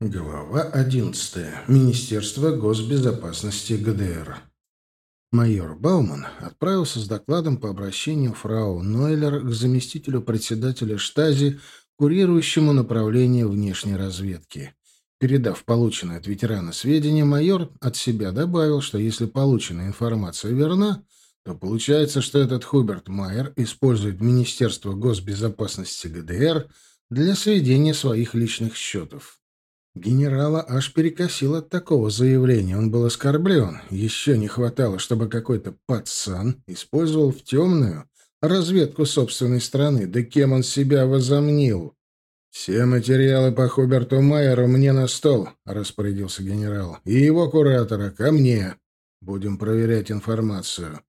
Глава 11. Министерство госбезопасности ГДР. Майор Бауман отправился с докладом по обращению фрау Нойлер к заместителю председателя штази, курирующему направление внешней разведки. Передав полученные от ветерана сведения, майор от себя добавил, что если полученная информация верна, то получается, что этот Хуберт Майер использует Министерство госбезопасности ГДР для сведения своих личных счетов. Генерала аж перекосил от такого заявления. Он был оскорблен. Еще не хватало, чтобы какой-то пацан использовал в темную разведку собственной страны. Да кем он себя возомнил? «Все материалы по Хуберту Майеру мне на стол», — распорядился генерал. «И его куратора ко мне. Будем проверять информацию.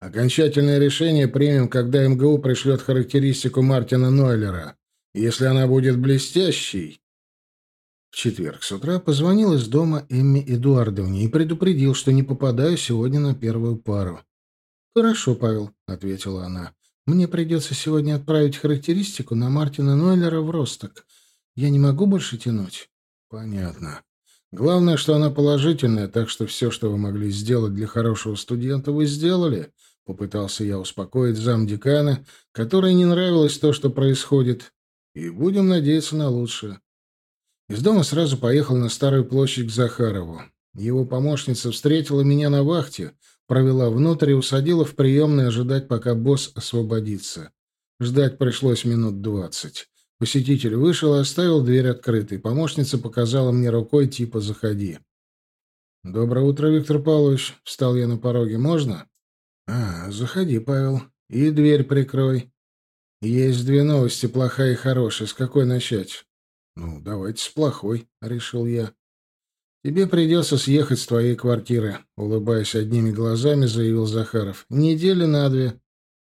Окончательное решение примем, когда МГУ пришлет характеристику Мартина Нойлера. Если она будет блестящей, в четверг с утра позвонил из дома Эмми Эдуардовне и предупредил, что не попадаю сегодня на первую пару. «Хорошо, Павел», — ответила она. «Мне придется сегодня отправить характеристику на Мартина Нойлера в Росток. Я не могу больше тянуть». «Понятно. Главное, что она положительная, так что все, что вы могли сделать для хорошего студента, вы сделали», — попытался я успокоить замдекана, которой не нравилось то, что происходит. «И будем надеяться на лучшее». Из дома сразу поехал на Старую площадь к Захарову. Его помощница встретила меня на вахте, провела внутрь и усадила в приемной ожидать, пока босс освободится. Ждать пришлось минут двадцать. Посетитель вышел и оставил дверь открытой. Помощница показала мне рукой, типа «заходи». «Доброе утро, Виктор Павлович», — встал я на пороге. «Можно?» «А, заходи, Павел. И дверь прикрой». «Есть две новости, плохая и хорошая. С какой начать?» «Ну, давайте с плохой», — решил я. «Тебе придется съехать с твоей квартиры», — улыбаясь одними глазами, заявил Захаров. «Недели на две».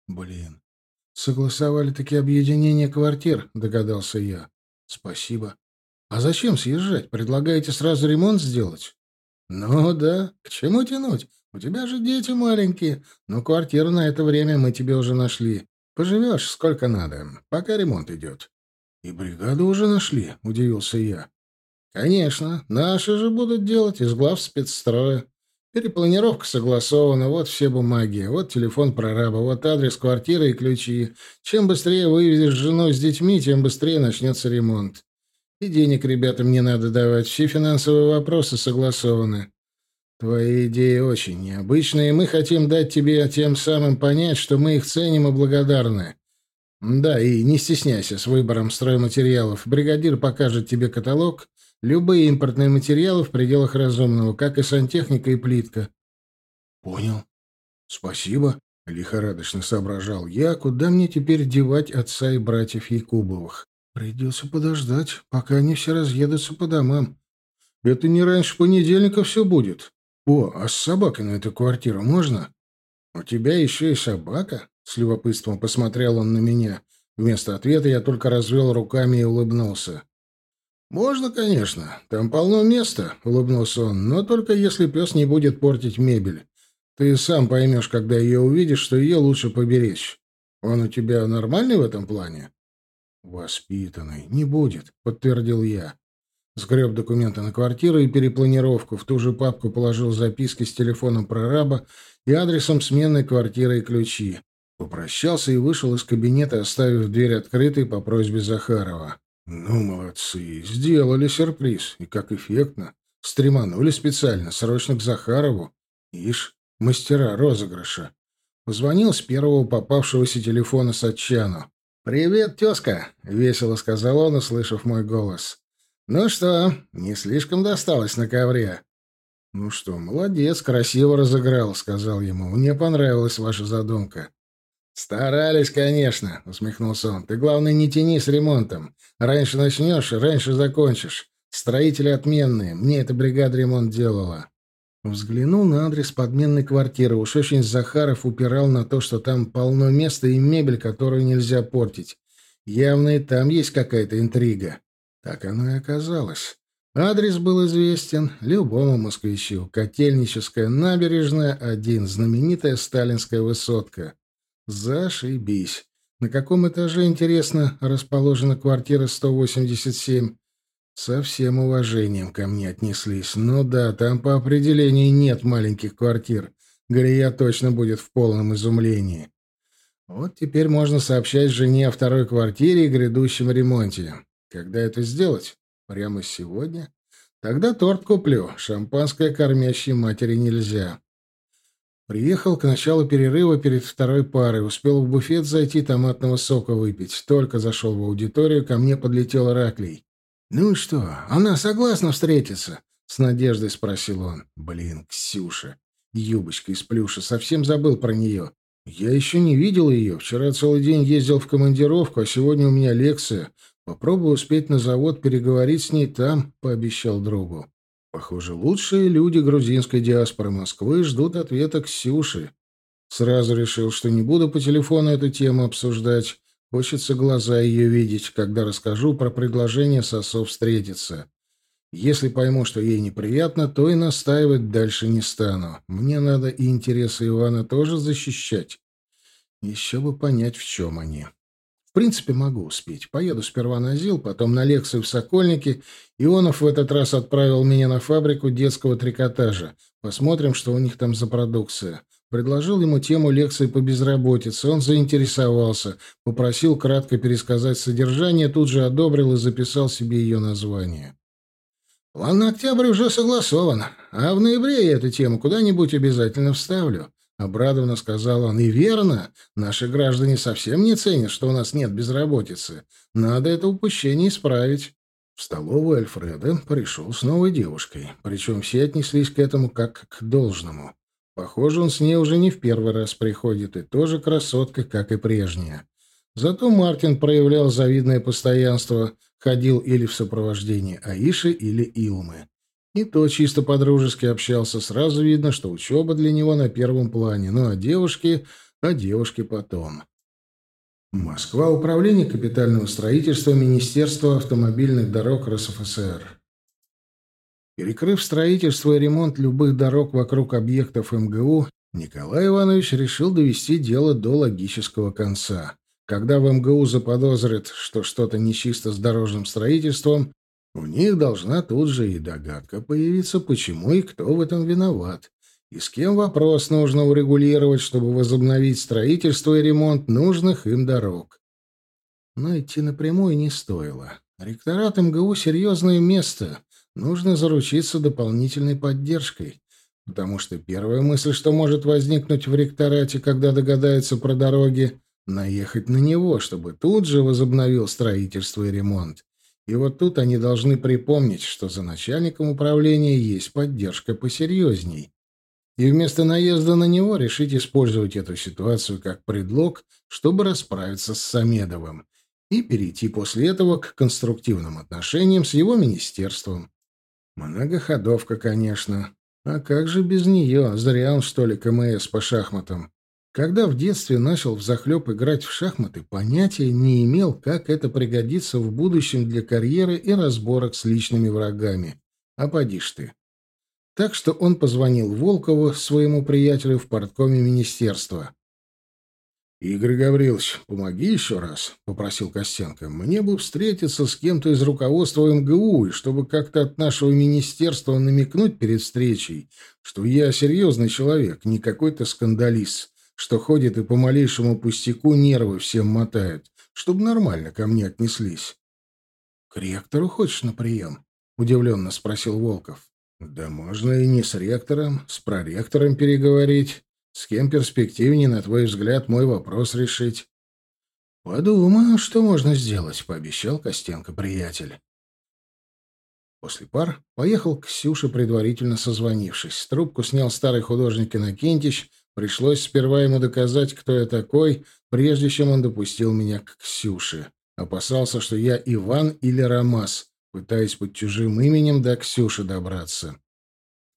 «Блин, согласовали таки объединение квартир», — догадался я. «Спасибо. А зачем съезжать? Предлагаете сразу ремонт сделать?» «Ну да, к чему тянуть? У тебя же дети маленькие. Но квартиру на это время мы тебе уже нашли. Поживешь сколько надо, пока ремонт идет». «И бригаду уже нашли?» — удивился я. «Конечно. Наши же будут делать из глав спецстроя. Перепланировка согласована, вот все бумаги, вот телефон прораба, вот адрес квартиры и ключи. Чем быстрее вывезешь жену с детьми, тем быстрее начнется ремонт. И денег ребятам не надо давать, все финансовые вопросы согласованы. Твои идеи очень необычные, и мы хотим дать тебе тем самым понять, что мы их ценим и благодарны. Да, и не стесняйся с выбором стройматериалов. Бригадир покажет тебе каталог, любые импортные материалы в пределах разумного, как и сантехника и плитка. Понял. Спасибо, лихорадочно соображал я, куда мне теперь девать отца и братьев Якубовых. Придется подождать, пока они все разъедутся по домам. Это не раньше понедельника все будет. О, а с собакой на эту квартиру можно? У тебя еще и собака? С любопытством посмотрел он на меня. Вместо ответа я только развел руками и улыбнулся. «Можно, конечно. Там полно места», — улыбнулся он. «Но только если пес не будет портить мебель. Ты сам поймешь, когда ее увидишь, что ее лучше поберечь. Он у тебя нормальный в этом плане?» «Воспитанный. Не будет», — подтвердил я. Сгреб документы на квартиру и перепланировку. В ту же папку положил записки с телефоном прораба и адресом сменной квартиры и ключи. Попрощался и вышел из кабинета, оставив дверь открытой по просьбе Захарова. Ну, молодцы, сделали сюрприз. И как эффектно. Стреманули специально, срочно к Захарову. Ишь, мастера розыгрыша. Позвонил с первого попавшегося телефона Сатчану. «Привет, тезка!» — весело сказал он, услышав мой голос. «Ну что, не слишком досталось на ковре?» «Ну что, молодец, красиво разыграл», — сказал ему. «Мне понравилась ваша задумка. «Старались, конечно», — усмехнулся он. «Ты, главное, не тяни с ремонтом. Раньше начнешь, раньше закончишь. Строители отменные. Мне эта бригада ремонт делала». Взглянул на адрес подменной квартиры. Уж очень Захаров упирал на то, что там полно места и мебель, которую нельзя портить. Явно и там есть какая-то интрига. Так оно и оказалось. Адрес был известен любому москвичу. Котельническая набережная, один, знаменитая сталинская высотка. Зашибись. На каком этаже, интересно, расположена квартира 187? Со всем уважением ко мне отнеслись. Ну да, там по определению нет маленьких квартир. Галия точно будет в полном изумлении. Вот теперь можно сообщать жене о второй квартире и грядущем ремонте. Когда это сделать? Прямо сегодня? Тогда торт куплю. Шампанское кормящей матери нельзя. Приехал к началу перерыва перед второй парой. Успел в буфет зайти, томатного сока выпить. Только зашел в аудиторию, ко мне подлетел Раклей. «Ну что, она согласна встретиться?» — с надеждой спросил он. «Блин, Ксюша. Юбочка из плюша. Совсем забыл про нее. Я еще не видел ее. Вчера целый день ездил в командировку, а сегодня у меня лекция. Попробую успеть на завод переговорить с ней там», — пообещал другу. Похоже, лучшие люди грузинской диаспоры Москвы ждут ответа Ксюши. Сразу решил, что не буду по телефону эту тему обсуждать. Хочется глаза ее видеть, когда расскажу про предложение сосов встретиться. Если пойму, что ей неприятно, то и настаивать дальше не стану. Мне надо и интересы Ивана тоже защищать. Еще бы понять, в чем они принципе, могу успеть. Поеду сперва на ЗИЛ, потом на лекцию в Сокольнике. Ионов в этот раз отправил меня на фабрику детского трикотажа. Посмотрим, что у них там за продукция. Предложил ему тему лекции по безработице. Он заинтересовался, попросил кратко пересказать содержание, тут же одобрил и записал себе ее название. План на октябрь уже согласован, а в ноябре я эту тему куда-нибудь обязательно вставлю. — обрадованно сказал он. «И верно. Наши граждане совсем не ценят, что у нас нет безработицы. Надо это упущение исправить». В столовую Альфреда пришел с новой девушкой. Причем все отнеслись к этому как к должному. Похоже, он с ней уже не в первый раз приходит, и тоже красотка, как и прежняя. Зато Мартин проявлял завидное постоянство, ходил или в сопровождении Аиши или Илмы. И то чисто по-дружески общался. Сразу видно, что учеба для него на первом плане. Ну, а девушки... А девушки потом. Москва. Управление капитального строительства Министерства автомобильных дорог РСФСР. Перекрыв строительство и ремонт любых дорог вокруг объектов МГУ, Николай Иванович решил довести дело до логического конца. Когда в МГУ заподозрят, что что-то нечисто с дорожным строительством, у них должна тут же и догадка появиться, почему и кто в этом виноват, и с кем вопрос нужно урегулировать, чтобы возобновить строительство и ремонт нужных им дорог. Но идти напрямую не стоило. Ректорат МГУ — серьезное место. Нужно заручиться дополнительной поддержкой. Потому что первая мысль, что может возникнуть в ректорате, когда догадается про дороги, наехать на него, чтобы тут же возобновил строительство и ремонт. И вот тут они должны припомнить, что за начальником управления есть поддержка посерьезней. И вместо наезда на него решить использовать эту ситуацию как предлог, чтобы расправиться с Самедовым и перейти после этого к конструктивным отношениям с его министерством. Многоходовка, конечно. А как же без нее? Зря он, что ли, КМС по шахматам. Когда в детстве начал взахлеб играть в шахматы, понятия не имел, как это пригодится в будущем для карьеры и разборок с личными врагами. А поди ж ты. Так что он позвонил Волкову, своему приятелю в порткоме министерства. «Игорь Гаврилович, помоги еще раз», — попросил Костенко. «Мне бы встретиться с кем-то из руководства МГУ, и чтобы как-то от нашего министерства намекнуть перед встречей, что я серьезный человек, не какой-то скандалист» что ходит и по малейшему пустяку нервы всем мотает, чтобы нормально ко мне отнеслись. — К ректору хочешь на прием? — удивленно спросил Волков. — Да можно и не с ректором, с проректором переговорить. С кем перспективнее, на твой взгляд, мой вопрос решить? — Подумаю, что можно сделать, — пообещал Костенко приятель. После пар поехал к Ксюше, предварительно созвонившись. Трубку снял старый художник Иннокентич, Пришлось сперва ему доказать, кто я такой, прежде чем он допустил меня к Ксюше. Опасался, что я Иван или Ромас, пытаясь под чужим именем до Ксюши добраться.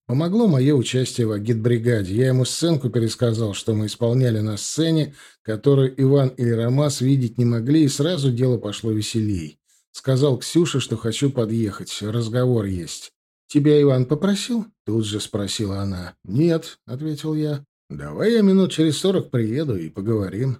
Помогло мое участие в агитбригаде. Я ему сценку пересказал, что мы исполняли на сцене, которую Иван или Ромас видеть не могли, и сразу дело пошло веселей. Сказал Ксюше, что хочу подъехать, разговор есть. «Тебя Иван попросил?» — тут же спросила она. «Нет», — ответил я. «Давай я минут через сорок приеду и поговорим».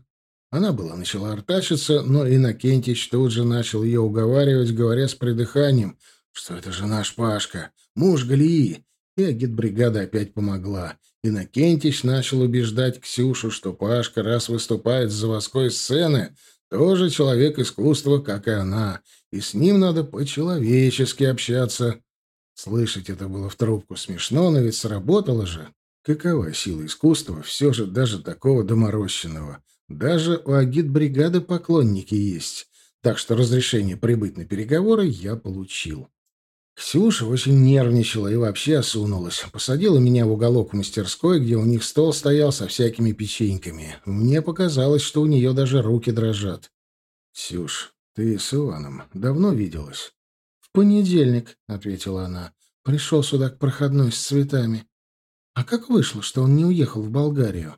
Она была начала артачиться, но Иннокентич тут же начал ее уговаривать, говоря с придыханием, что это же наш Пашка, муж Галии. И агитбригада опять помогла. Иннокентич начал убеждать Ксюшу, что Пашка, раз выступает с заводской сцены, тоже человек искусства, как и она, и с ним надо по-человечески общаться. Слышать это было в трубку смешно, но ведь сработало же. Какова сила искусства, все же даже такого доморощенного. Даже у агитбригады поклонники есть. Так что разрешение прибыть на переговоры я получил. Ксюша очень нервничала и вообще осунулась. Посадила меня в уголок мастерской, где у них стол стоял со всякими печеньками. Мне показалось, что у нее даже руки дрожат. «Ксюш, ты с Иваном давно виделась?» «В понедельник», — ответила она. «Пришел сюда к проходной с цветами». «А как вышло, что он не уехал в Болгарию?»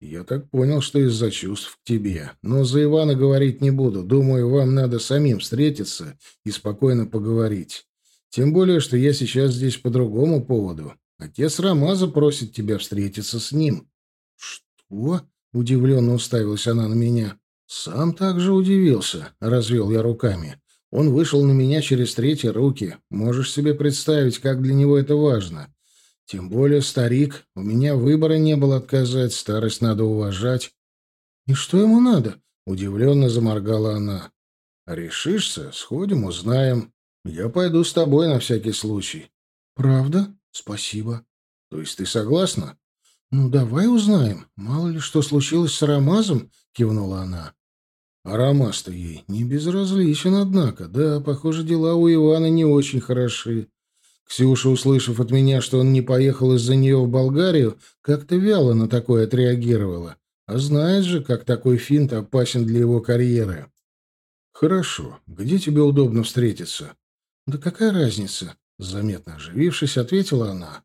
«Я так понял, что из-за чувств к тебе. Но за Ивана говорить не буду. Думаю, вам надо самим встретиться и спокойно поговорить. Тем более, что я сейчас здесь по другому поводу. Отец Рамаза просит тебя встретиться с ним». «Что?» — удивленно уставилась она на меня. «Сам также удивился», — развел я руками. «Он вышел на меня через третьи руки. Можешь себе представить, как для него это важно. Тем более старик. У меня выбора не было отказать, старость надо уважать». «И что ему надо?» — удивленно заморгала она. «Решишься? Сходим, узнаем. Я пойду с тобой на всякий случай. Правда? Спасибо. То есть ты согласна? Ну, давай узнаем. Мало ли что случилось с Рамазом, кивнула она. А Рамаз-то ей не безразличен, однако. Да, похоже, дела у Ивана не очень хороши. Ксюша, услышав от меня, что он не поехал из-за нее в Болгарию, как-то вяло на такое отреагировала. А знает же, как такой финт опасен для его карьеры. «Хорошо. Где тебе удобно встретиться?» «Да какая разница?» — заметно оживившись, ответила она.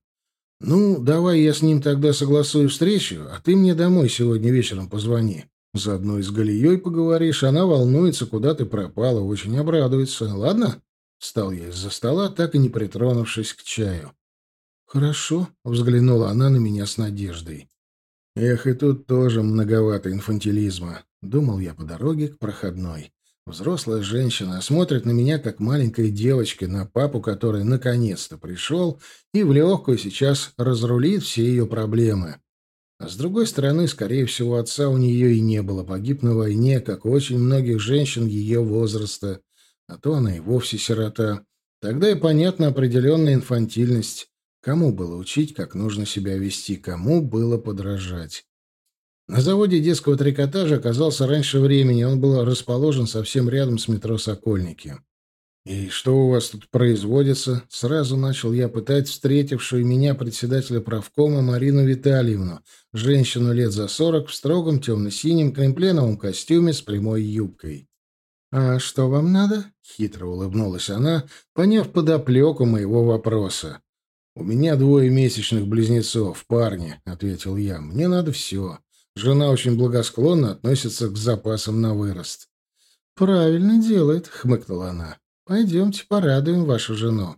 «Ну, давай я с ним тогда согласую встречу, а ты мне домой сегодня вечером позвони. Заодно и с Галией поговоришь, она волнуется, куда ты пропала, очень обрадуется. Ладно?» Встал я из-за стола, так и не притронувшись к чаю. «Хорошо», — взглянула она на меня с надеждой. «Эх, и тут тоже многовато инфантилизма», — думал я по дороге к проходной. Взрослая женщина смотрит на меня, как маленькая девочка, на папу, который наконец-то пришел и в легкую сейчас разрулит все ее проблемы. А с другой стороны, скорее всего, отца у нее и не было, погиб на войне, как очень многих женщин ее возраста, а то она и вовсе сирота. Тогда и понятна определенная инфантильность. Кому было учить, как нужно себя вести, кому было подражать. На заводе детского трикотажа оказался раньше времени, он был расположен совсем рядом с метро «Сокольники». «И что у вас тут производится?» Сразу начал я пытать встретившую меня председателя правкома Марину Витальевну, женщину лет за сорок в строгом темно-синем кремпленовом костюме с прямой юбкой. «А что вам надо?» — хитро улыбнулась она, поняв подоплеку моего вопроса. «У меня двое месячных близнецов, парни», — ответил я. «Мне надо все. Жена очень благосклонно относится к запасам на вырост. «Правильно делает», — хмыкнула она. «Пойдемте порадуем вашу жену».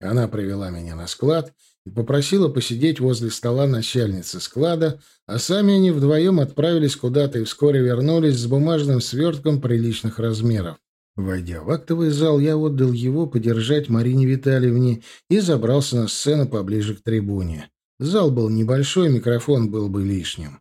Она привела меня на склад и попросила посидеть возле стола начальницы склада, а сами они вдвоем отправились куда-то и вскоре вернулись с бумажным свертком приличных размеров. Войдя в актовый зал, я отдал его подержать Марине Витальевне и забрался на сцену поближе к трибуне. Зал был небольшой, микрофон был бы лишним.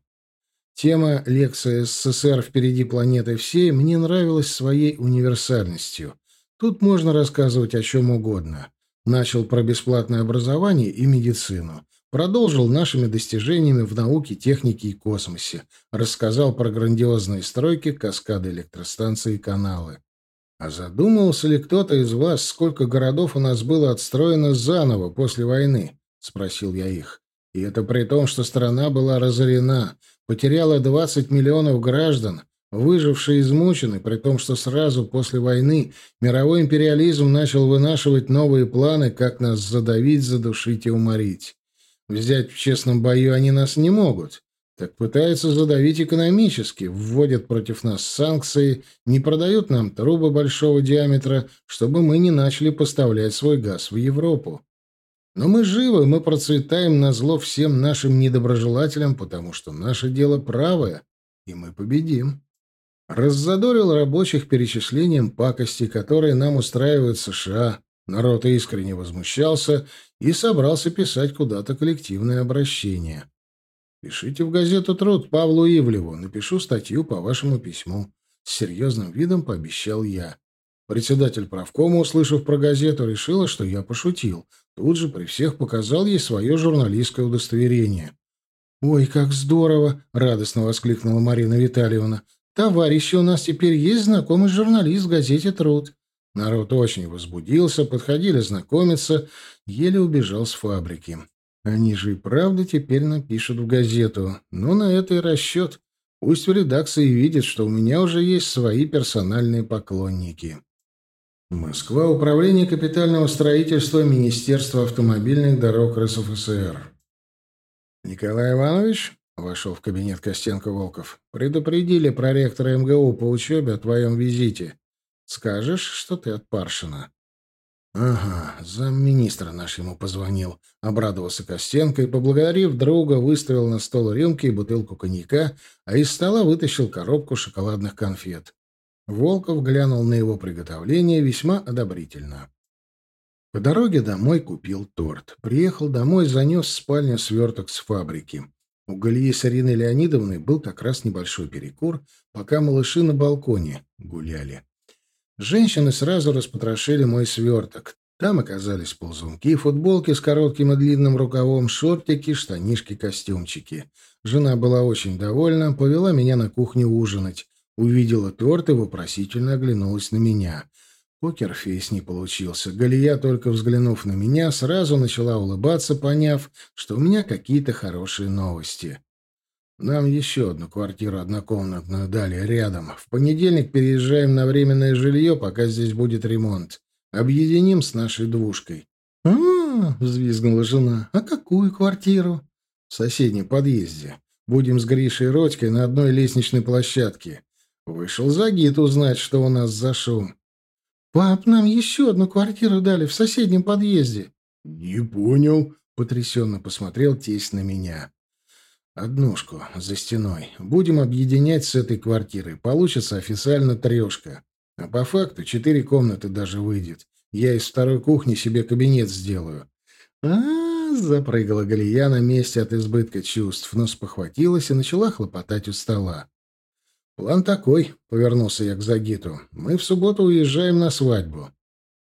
Тема лекции СССР впереди планеты всей мне нравилась своей универсальностью. Тут можно рассказывать о чем угодно. Начал про бесплатное образование и медицину. Продолжил нашими достижениями в науке, технике и космосе. Рассказал про грандиозные стройки, каскады электростанций и каналы. А задумывался ли кто-то из вас, сколько городов у нас было отстроено заново после войны? Спросил я их. И это при том, что страна была разорена, потеряла 20 миллионов граждан, выжившие измучены, при том, что сразу после войны мировой империализм начал вынашивать новые планы, как нас задавить, задушить и уморить. Взять в честном бою они нас не могут. Так пытаются задавить экономически, вводят против нас санкции, не продают нам трубы большого диаметра, чтобы мы не начали поставлять свой газ в Европу. Но мы живы, мы процветаем на зло всем нашим недоброжелателям, потому что наше дело правое, и мы победим. Раззадорил рабочих перечислением пакости, которые нам устраивают США. Народ искренне возмущался и собрался писать куда-то коллективное обращение. «Пишите в газету «Труд» Павлу Ивлеву. Напишу статью по вашему письму». С серьезным видом пообещал я. Председатель правкома, услышав про газету, решила, что я пошутил. Тут же при всех показал ей свое журналистское удостоверение. «Ой, как здорово!» — радостно воскликнула Марина Витальевна. «Товарищи, у нас теперь есть знакомый журналист в газете «Труд». Народ очень возбудился, подходили знакомиться, еле убежал с фабрики. Они же и правда теперь напишут в газету. Но на это и расчет. Пусть в редакции видят, что у меня уже есть свои персональные поклонники. Москва. Управление капитального строительства Министерства автомобильных дорог РСФСР. Николай Иванович, вошел в кабинет Костенко Волков, предупредили проректора МГУ по учебе о твоем визите. Скажешь, что ты от Паршина?» «Ага, замминистра наш ему позвонил», — обрадовался Костенко и, поблагодарив друга, выставил на стол рюмки и бутылку коньяка, а из стола вытащил коробку шоколадных конфет. Волков глянул на его приготовление весьма одобрительно. По дороге домой купил торт. Приехал домой, занес в спальню сверток с фабрики. У Галии с Ариной Леонидовной был как раз небольшой перекур, пока малыши на балконе гуляли. Женщины сразу распотрошили мой сверток. Там оказались ползунки, футболки с коротким и длинным рукавом, шортики, штанишки, костюмчики. Жена была очень довольна, повела меня на кухню ужинать. Увидела торт и вопросительно оглянулась на меня. Покерфейс не получился. Галия, только взглянув на меня, сразу начала улыбаться, поняв, что у меня какие-то хорошие новости. Нам еще одну квартиру однокомнатную дали рядом. В понедельник переезжаем на временное жилье, пока здесь будет ремонт. Объединим с нашей двушкой. А, -а, -а взвизгнула жена. А какую квартиру? В соседнем подъезде. Будем с Гришей Родькой на одной лестничной площадке. Вышел Загид узнать, что у нас за шум. Пап, нам еще одну квартиру дали в соседнем подъезде. Не понял, потрясенно посмотрел тесть на меня. Однушку за стеной. Будем объединять с этой квартирой. Получится официально трешка. А по факту четыре комнаты даже выйдет. Я из второй кухни себе кабинет сделаю. А, -а, -а запрыгала Галия на месте от избытка чувств, но спохватилась и начала хлопотать у стола. «План такой», — повернулся я к Загиту. «Мы в субботу уезжаем на свадьбу.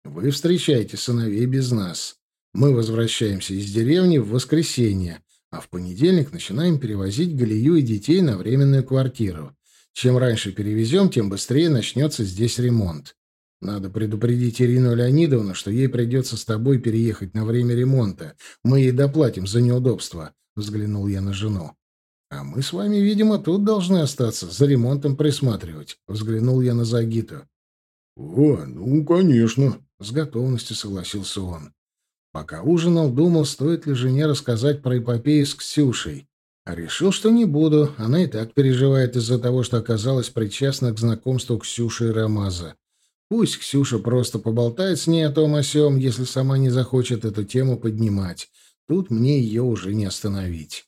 Вы встречаете сыновей без нас. Мы возвращаемся из деревни в воскресенье а в понедельник начинаем перевозить Галию и детей на временную квартиру. Чем раньше перевезем, тем быстрее начнется здесь ремонт. Надо предупредить Ирину Леонидовну, что ей придется с тобой переехать на время ремонта. Мы ей доплатим за неудобство», — взглянул я на жену. «А мы с вами, видимо, тут должны остаться, за ремонтом присматривать», — взглянул я на Загиту. «О, ну, конечно», — с готовностью согласился он. Пока ужинал, думал, стоит ли жене рассказать про эпопею с Ксюшей. А решил, что не буду. Она и так переживает из-за того, что оказалась причастна к знакомству Ксюши и Рамаза. Пусть Ксюша просто поболтает с ней о том о сём, если сама не захочет эту тему поднимать. Тут мне ее уже не остановить.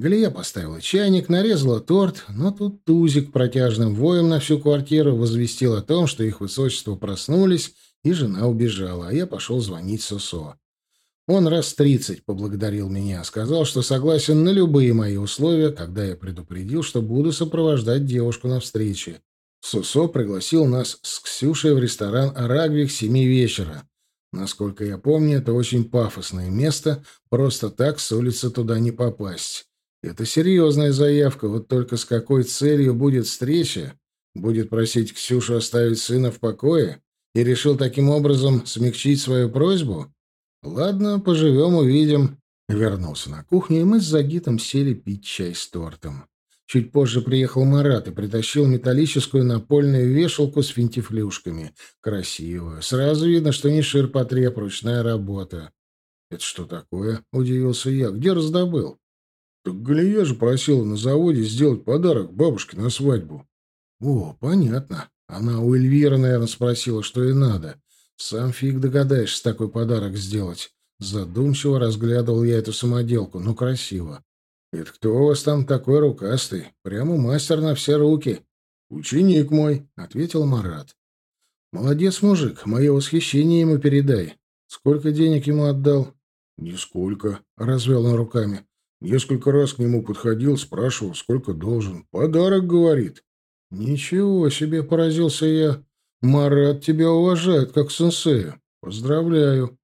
Галия поставила чайник, нарезала торт, но тут Тузик протяжным воем на всю квартиру возвестил о том, что их высочество проснулись, и жена убежала, а я пошел звонить Сосо. Он раз тридцать поблагодарил меня, сказал, что согласен на любые мои условия, когда я предупредил, что буду сопровождать девушку на встрече. Сусо пригласил нас с Ксюшей в ресторан «Арагви» к семи вечера. Насколько я помню, это очень пафосное место, просто так с улицы туда не попасть. Это серьезная заявка, вот только с какой целью будет встреча? Будет просить Ксюшу оставить сына в покое? И решил таким образом смягчить свою просьбу? Ладно, поживем, увидим. Вернулся на кухню, и мы с Загитом сели пить чай с тортом. Чуть позже приехал Марат и притащил металлическую напольную вешалку с финтифлюшками. Красивую. Сразу видно, что не ширпотреб, ручная работа. «Это что такое?» — удивился я. «Где раздобыл?» «Так Галия же просила на заводе сделать подарок бабушке на свадьбу». «О, понятно. Она у Эльвиры, наверное, спросила, что ей надо. Сам фиг догадаешься такой подарок сделать. Задумчиво разглядывал я эту самоделку. Ну, красиво. Это кто у вас там такой рукастый? Прямо мастер на все руки. Ученик мой, — ответил Марат. Молодец, мужик, мое восхищение ему передай. Сколько денег ему отдал? Нисколько, развел он руками. Несколько раз к нему подходил, спрашивал, сколько должен. Подарок, говорит. Ничего себе, поразился я. Марат тебя уважает, как сенсея. Поздравляю.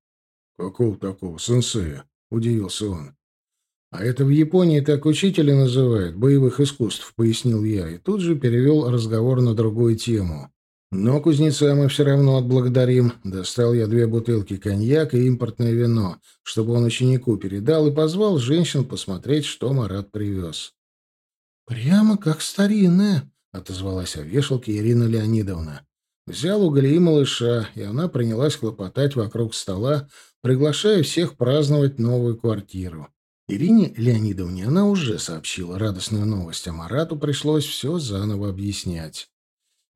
Какого такого сенсея? Удивился он. А это в Японии так учителя называют, боевых искусств, пояснил я, и тут же перевел разговор на другую тему. Но кузнеца мы все равно отблагодарим. Достал я две бутылки коньяка и импортное вино, чтобы он ученику передал, и позвал женщин посмотреть, что Марат привез. «Прямо как старинная», — отозвалась о вешалке Ирина Леонидовна. Взял у Галии малыша, и она принялась хлопотать вокруг стола, приглашая всех праздновать новую квартиру. Ирине Леонидовне она уже сообщила радостную новость, а Марату пришлось все заново объяснять.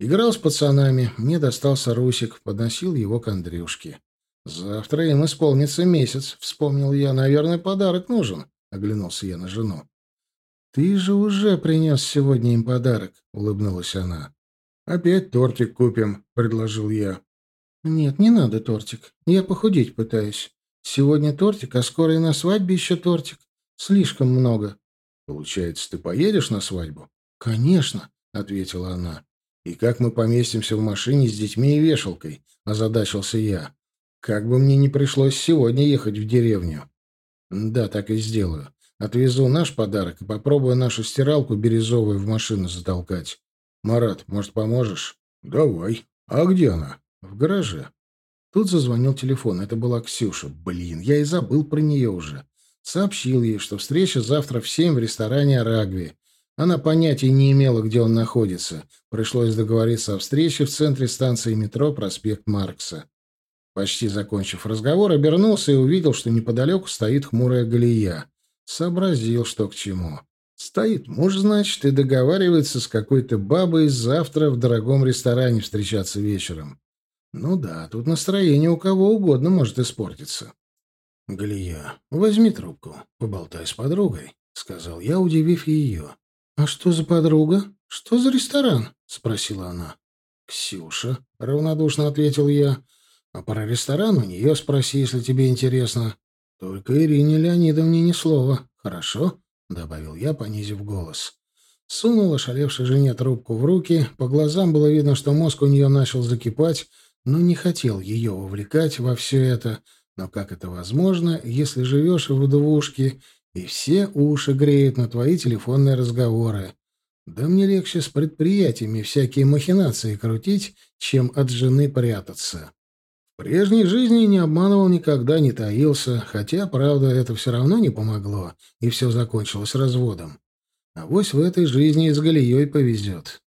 Играл с пацанами, мне достался Русик, подносил его к Андрюшке. «Завтра им исполнится месяц», — вспомнил я. «Наверное, подарок нужен», — оглянулся я на жену. «Ты же уже принес сегодня им подарок», — улыбнулась она. «Опять тортик купим», — предложил я. «Нет, не надо тортик. Я похудеть пытаюсь. Сегодня тортик, а скоро и на свадьбе еще тортик. Слишком много». «Получается, ты поедешь на свадьбу?» «Конечно», — ответила она. И как мы поместимся в машине с детьми и вешалкой? Озадачился я. Как бы мне не пришлось сегодня ехать в деревню. Да, так и сделаю. Отвезу наш подарок и попробую нашу стиралку бирюзовую в машину затолкать. Марат, может, поможешь? Давай. А где она? В гараже. Тут зазвонил телефон. Это была Ксюша. Блин, я и забыл про нее уже. Сообщил ей, что встреча завтра в семь в ресторане «Арагви». Она понятия не имела, где он находится. Пришлось договориться о встрече в центре станции метро проспект Маркса. Почти закончив разговор, обернулся и увидел, что неподалеку стоит хмурая Галия. Сообразил, что к чему. Стоит муж, значит, и договаривается с какой-то бабой завтра в дорогом ресторане встречаться вечером. Ну да, тут настроение у кого угодно может испортиться. «Галия, возьми трубку, поболтай с подругой», — сказал я, удивив ее. «А что за подруга? Что за ресторан?» — спросила она. «Ксюша», — равнодушно ответил я. «А про ресторан у нее спроси, если тебе интересно. Только Ирине Леонидовне ни слова. Хорошо?» — добавил я, понизив голос. Сунул ошалевшей жене трубку в руки. По глазам было видно, что мозг у нее начал закипать, но не хотел ее вовлекать во все это. Но как это возможно, если живешь в двушке и все уши греют на твои телефонные разговоры. Да мне легче с предприятиями всякие махинации крутить, чем от жены прятаться. В прежней жизни не обманывал никогда, не таился, хотя, правда, это все равно не помогло, и все закончилось разводом. А вось в этой жизни и с Галией повезет.